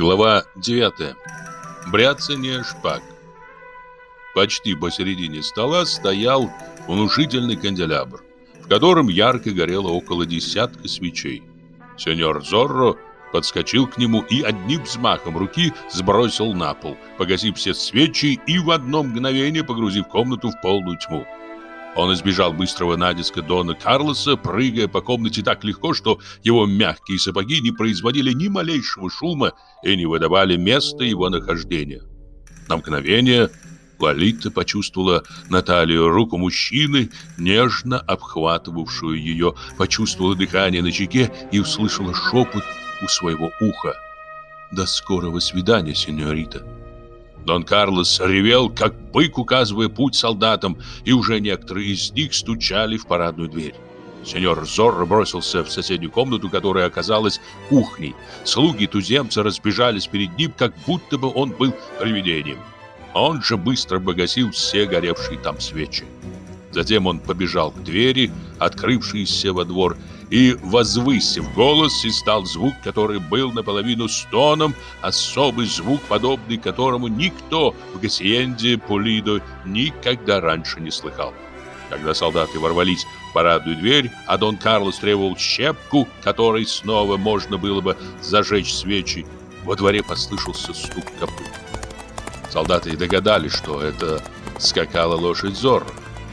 Глава 9. Бряцание шпаг. Почти посередине стола стоял внушительный канделябр, в котором ярко горело около десятка свечей. Сеньор Зорро подскочил к нему и одним взмахом руки сбросил на пол, погасив все свечи и в одно мгновение погрузив комнату в полную тьму. Он избежал быстрого натиска Дона Карлоса, прыгая по комнате так легко, что его мягкие сапоги не производили ни малейшего шума и не выдавали места его нахождения. На мгновение Лолита почувствовала на талию руку мужчины, нежно обхватывавшую ее, почувствовала дыхание на щеке и услышала шепот у своего уха. «До скорого свидания, сеньорита!» Дон Карлос ревел, как бык, указывая путь солдатам, и уже некоторые из них стучали в парадную дверь. Сеньор Зорро бросился в соседнюю комнату, которая оказалась кухней. Слуги туземца разбежались перед ним, как будто бы он был привидением. Он же быстро погасил все горевшие там свечи. Затем он побежал к двери, открывшейся во двор, и, возвысив голос, издал звук, который был наполовину стоном, особый звук, подобный которому никто в Гасиенде Пулидо никогда раньше не слыхал. Когда солдаты ворвались в парадную дверь, а Дон Карлос требовал щепку, которой снова можно было бы зажечь свечи, во дворе послышался стук копыт. Солдаты догадались, что это скакала лошадь Зорро.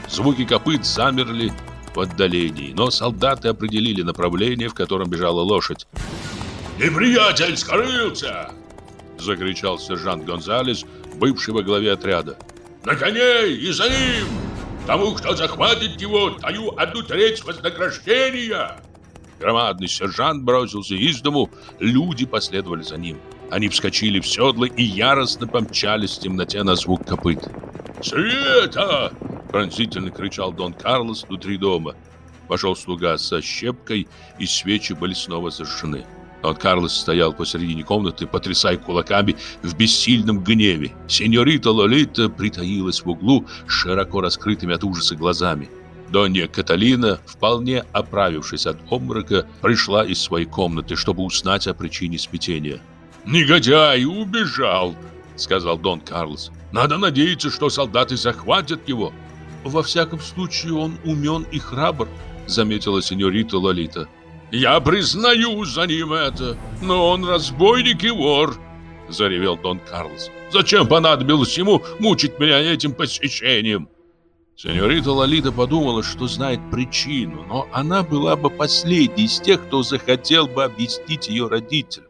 Звуки копыт замерли в отдалении, но солдаты определили направление, в котором бежала лошадь. «Неприятель скрылся!» — закричал сержант Гонзалес, бывший во главе отряда. «На коней и за ним! Тому, кто захватит его, даю одну треть вознаграждения!» Громадный сержант бросился из дому, люди последовали за ним. Они вскочили в седло и яростно помчались в темноте на звук копыт. «Света!» Пронзительно кричал Дон Карлос внутри дома. Вошел слуга со щепкой, и свечи были снова зажжены. Дон Карлос стоял посередине комнаты, потрясая кулаками в бессильном гневе. Сеньорита Лолита притаилась в углу широко раскрытыми от ужаса глазами. Донья Каталина, вполне оправившись от обморока, пришла из своей комнаты, чтобы узнать о причине смятения. «Негодяй убежал!» — сказал Дон Карлос. «Надо надеяться, что солдаты захватят его». «Во всяком случае, он умен и храбр», — заметила сеньорита Лолита. «Я признаю за ним это, но он разбойник и вор», — заревел Дон Карлос. «Зачем понадобилось ему мучить меня этим посещением?» Сеньорита Лолита подумала, что знает причину, но она была бы последней из тех, кто захотел бы объяснить ее родителям.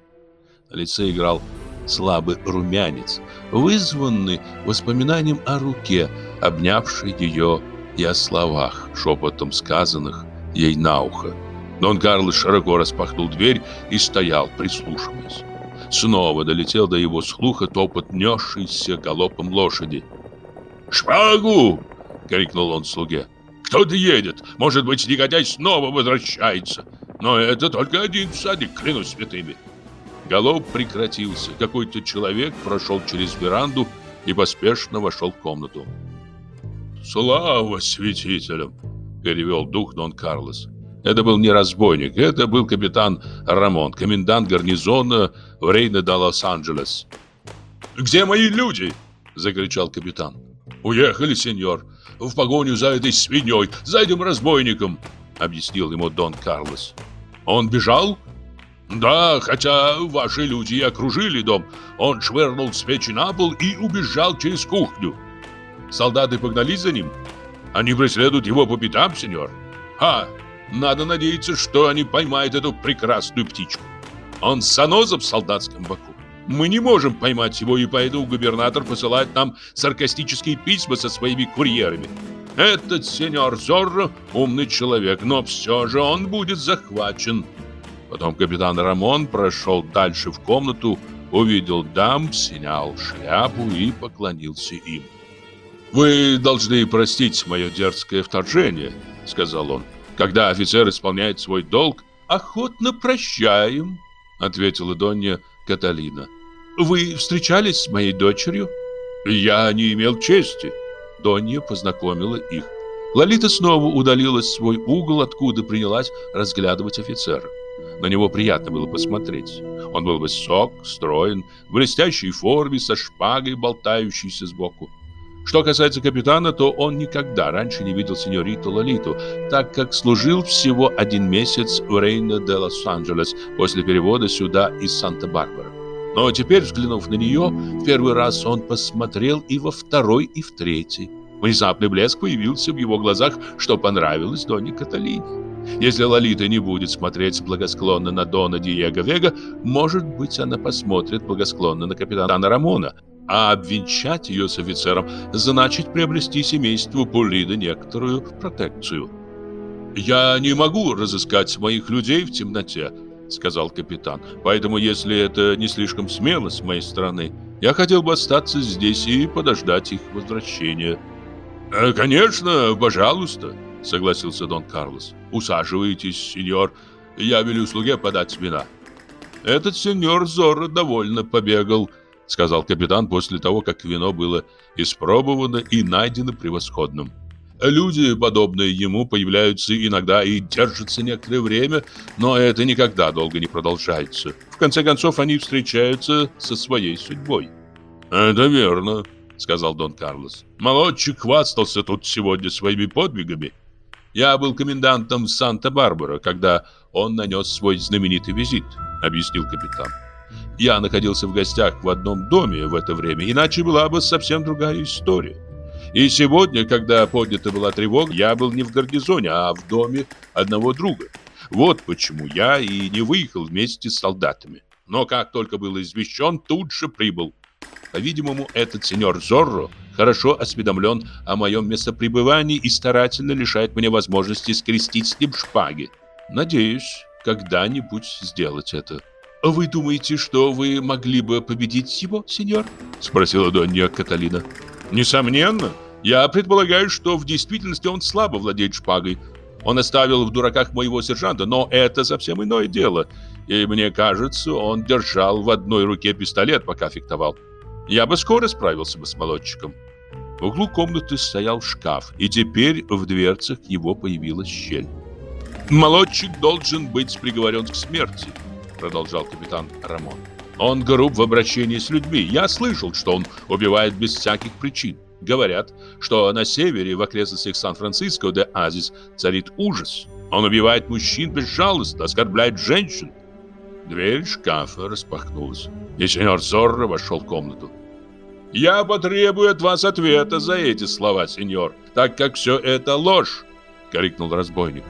На лице играл слабый румянец, вызванный воспоминанием о руке, обнявшей ее, и о словах, шепотом сказанных ей на ухо. Дон Карлос широко распахнул дверь и стоял, прислушиваясь. Снова долетел до его слуха топот несшейся галопом лошади. «Шпагу!» — крикнул он слуге. «Кто-то едет! Может быть, негодяй снова возвращается! Но это только один всадник, клянусь святыми!» Голов прекратился. Какой-то человек прошел через веранду и поспешно вошел в комнату. «Слава святителям!» – перевел дух Дон Карлос. Это был не разбойник, это был капитан Рамон, комендант гарнизона в Рейна де Лос-Анджелес. «Где мои люди?» – закричал капитан. «Уехали, сеньор, в погоню за этой свиньей, за этим разбойником», – объяснил ему Дон Карлос. «Он бежал?» Да, хотя ваши люди окружили дом, он швырнул свечи на пол и убежал через кухню. Солдаты погнались за ним. Они преследуют его по пятам, сеньор. А, надо надеяться, что они поймают эту прекрасную птичку. Он с санозом в солдатском боку. Мы не можем поймать его, и поэтому губернатор посылает нам саркастические письма со своими курьерами. Этот сеньор Зорро умный человек, но все же он будет захвачен. Потом капитан Рамон прошел дальше в комнату, увидел дам, снял шляпу и поклонился им. «Вы должны простить мое дерзкое вторжение», — сказал он. «Когда офицер исполняет свой долг, охотно прощаем», — ответила Донья Каталина. «Вы встречались с моей дочерью?» «Я не имел чести». Донья познакомила их. Лолита снова удалилась в свой угол, откуда принялась разглядывать офицера. На него приятно было посмотреть. Он был высок, строен, в блестящей форме, со шпагой, болтающейся сбоку. Что касается капитана, то он никогда раньше не видел сеньориту Лолиту, так как служил всего один месяц в Рейна де Лос-Анджелес после перевода сюда из Санта-Барбары. Но теперь, взглянув на нее, в первый раз он посмотрел и во второй, и в третий. Внезапный блеск появился в его глазах, что понравилось Доне Каталине. Если Лолита не будет смотреть благосклонно на Дона Диего Вега, может быть, она посмотрит благосклонно на капитана Рамона, а обвенчать ее с офицером значит приобрести семейству Пулида некоторую протекцию. «Я не могу разыскать моих людей в темноте», — сказал капитан. «Поэтому, если это не слишком смело с моей стороны, я хотел бы остаться здесь и подождать их возвращения». «Э, «Конечно, пожалуйста», — согласился Дон Карлос. «Усаживайтесь, сеньор, я велю слуге подать вина». «Этот сеньор Зорро довольно побегал», сказал капитан после того, как вино было испробовано и найдено превосходным. Люди, подобные ему, появляются иногда и держатся некоторое время, но это никогда долго не продолжается. В конце концов, они встречаются со своей судьбой. «Это верно», — сказал Дон Карлос. «Молодчик хвастался тут сегодня своими подвигами. Я был комендантом Санта-Барбара, когда он нанес свой знаменитый визит», — объяснил капитан. Я находился в гостях в одном доме в это время, иначе была бы совсем другая история. И сегодня, когда поднята была тревога, я был не в гарнизоне, а в доме одного друга. Вот почему я и не выехал вместе с солдатами. Но как только был извещен, тут же прибыл. По-видимому, этот сеньор Зорро хорошо осведомлен о моем местопребывании и старательно лишает мне возможности скрестить с ним шпаги. Надеюсь, когда-нибудь сделать это. «Вы думаете, что вы могли бы победить его, сеньор?» — спросила Донья Каталина. «Несомненно. Я предполагаю, что в действительности он слабо владеет шпагой. Он оставил в дураках моего сержанта, но это совсем иное дело. И мне кажется, он держал в одной руке пистолет, пока фехтовал. Я бы скоро справился бы с молодчиком». В углу комнаты стоял шкаф, и теперь в дверцах его появилась щель. «Молодчик должен быть приговорен к смерти», продолжал капитан Рамон. Он груб в обращении с людьми. Я слышал, что он убивает без всяких причин. Говорят, что на севере, в окрестностях Сан-Франциско де Азис, царит ужас. Он убивает мужчин безжалостно, оскорбляет женщин. Дверь шкафа распахнулась, и сеньор Зорро вошел в комнату. «Я потребую от вас ответа за эти слова, сеньор, так как все это ложь!» — крикнул разбойник.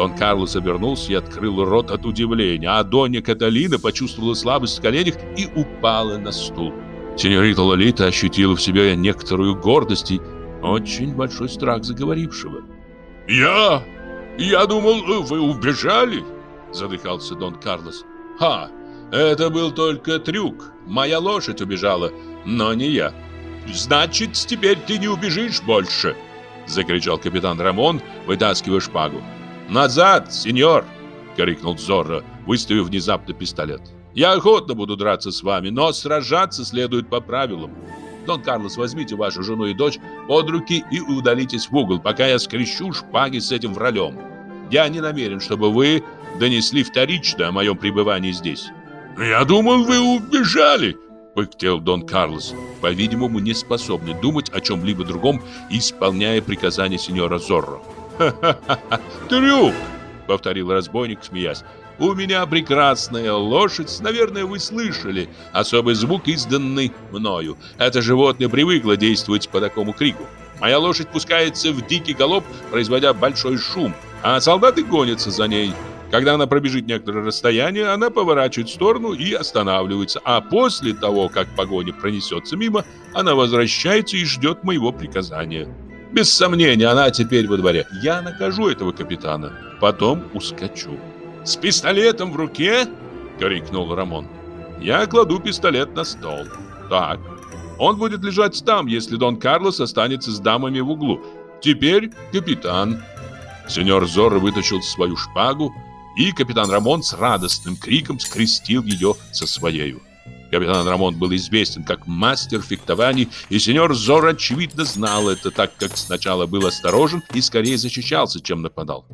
Дон Карлос обернулся и открыл рот от удивления, а Донья Каталина почувствовала слабость в коленях и упала на стул. Сеньорита Лолита ощутила в себе некоторую гордость и очень большой страх заговорившего. «Я? Я думал, вы убежали?» Задыхался Дон Карлос. «Ха! Это был только трюк. Моя лошадь убежала, но не я. Значит, теперь ты не убежишь больше!» Закричал капитан Рамон, вытаскивая шпагу. «Назад, сеньор!» — крикнул Зорро, выставив внезапно пистолет. «Я охотно буду драться с вами, но сражаться следует по правилам. Дон Карлос, возьмите вашу жену и дочь под руки и удалитесь в угол, пока я скрещу шпаги с этим вралем. Я не намерен, чтобы вы донесли вторично о моем пребывании здесь». «Я думал, вы убежали!» — пыхтел Дон Карлос, по-видимому, не способный думать о чем-либо другом, исполняя приказания сеньора Зорро. «Ха-ха-ха! Трюк!» — повторил разбойник, смеясь. «У меня прекрасная лошадь, наверное, вы слышали особый звук, изданный мною. Это животное привыкло действовать по такому крику. Моя лошадь пускается в дикий галоп, производя большой шум, а солдаты гонятся за ней. Когда она пробежит некоторое расстояние, она поворачивает в сторону и останавливается, а после того, как погоня пронесется мимо, она возвращается и ждет моего приказания. Без сомнения, она теперь во дворе. Я накажу этого капитана, потом ускочу. С пистолетом в руке? крикнул Рамон. Я кладу пистолет на стол. Так. Он будет лежать там, если Дон Карлос останется с дамами в углу. Теперь капитан. Сеньор Зорро вытащил свою шпагу, и капитан Рамон с радостным криком скрестил ее со своею. Капитан Рамон был известен как мастер фехтований, и сеньор Зор очевидно знал это, так как сначала был осторожен и скорее защищался, чем нападал.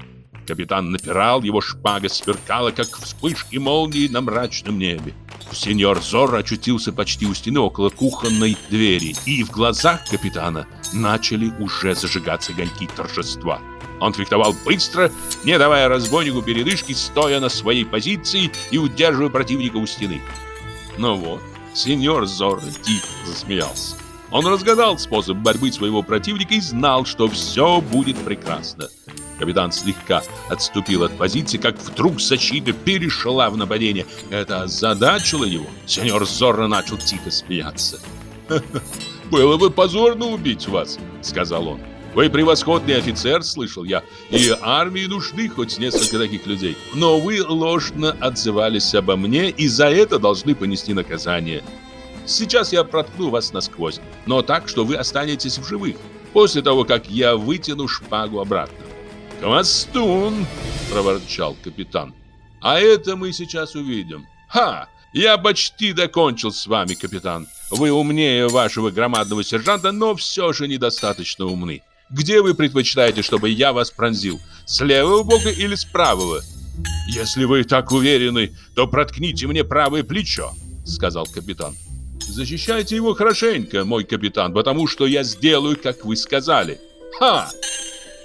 Капитан напирал, его шпага сверкала, как вспышки молнии на мрачном небе. Сеньор Зорро очутился почти у стены около кухонной двери, и в глазах капитана начали уже зажигаться огоньки торжества. Он фехтовал быстро, не давая разбойнику передышки, стоя на своей позиции и удерживая противника у стены. Ну вот, сеньор Зорро тихо засмеялся. Он разгадал способ борьбы своего противника и знал, что все будет прекрасно. Капитан слегка отступил от позиции, как вдруг защита перешла в нападение. Это озадачило его. Сеньор Зорро начал тихо смеяться. «Было бы позорно убить вас», — сказал он. «Вы превосходный офицер, слышал я, и армии нужны хоть несколько таких людей. Но вы ложно отзывались обо мне, и за это должны понести наказание. Сейчас я проткну вас насквозь, но так, что вы останетесь в живых, после того, как я вытяну шпагу обратно. «Хвостун!» – проворчал капитан. «А это мы сейчас увидим. Ха! Я почти докончил с вами, капитан. Вы умнее вашего громадного сержанта, но все же недостаточно умны. Где вы предпочитаете, чтобы я вас пронзил? С левого бока или с правого?» «Если вы так уверены, то проткните мне правое плечо», — сказал капитан. «Защищайте его хорошенько, мой капитан, потому что я сделаю, как вы сказали». «Ха!»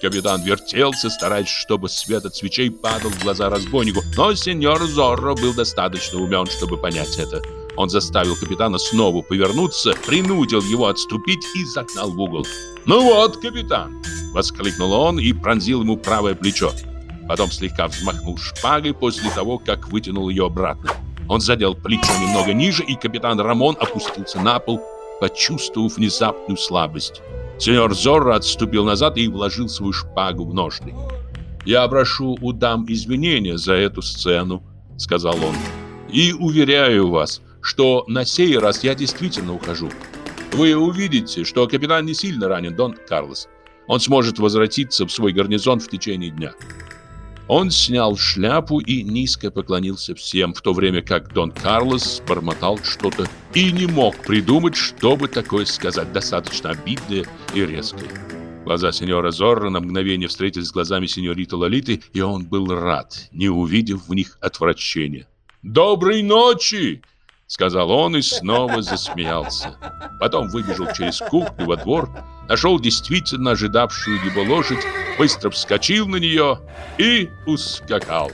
Капитан вертелся, стараясь, чтобы свет от свечей падал в глаза разбойнику, но сеньор Зорро был достаточно умен, чтобы понять это. Он заставил капитана снова повернуться, принудил его отступить и загнал в угол. «Ну вот, капитан!» — воскликнул он и пронзил ему правое плечо. Потом слегка взмахнул шпагой после того, как вытянул ее обратно. Он задел плечо немного ниже, и капитан Рамон опустился на пол, почувствовав внезапную слабость. Сеньор Зорро отступил назад и вложил свою шпагу в ножны. «Я прошу у дам извинения за эту сцену», — сказал он. «И уверяю вас, что на сей раз я действительно ухожу. Вы увидите, что капитан не сильно ранен, Дон Карлос. Он сможет возвратиться в свой гарнизон в течение дня. Он снял шляпу и низко поклонился всем, в то время как Дон Карлос бормотал что-то и не мог придумать, что бы такое сказать, достаточно обидное и резкое. Глаза сеньора Зорро на мгновение встретились с глазами сеньориты Лолиты, и он был рад, не увидев в них отвращения. «Доброй ночи!» Сказал он и снова засмеялся. Потом выбежал через кухню во двор, нашел действительно ожидавшую его лошадь, быстро вскочил на нее и ускакал.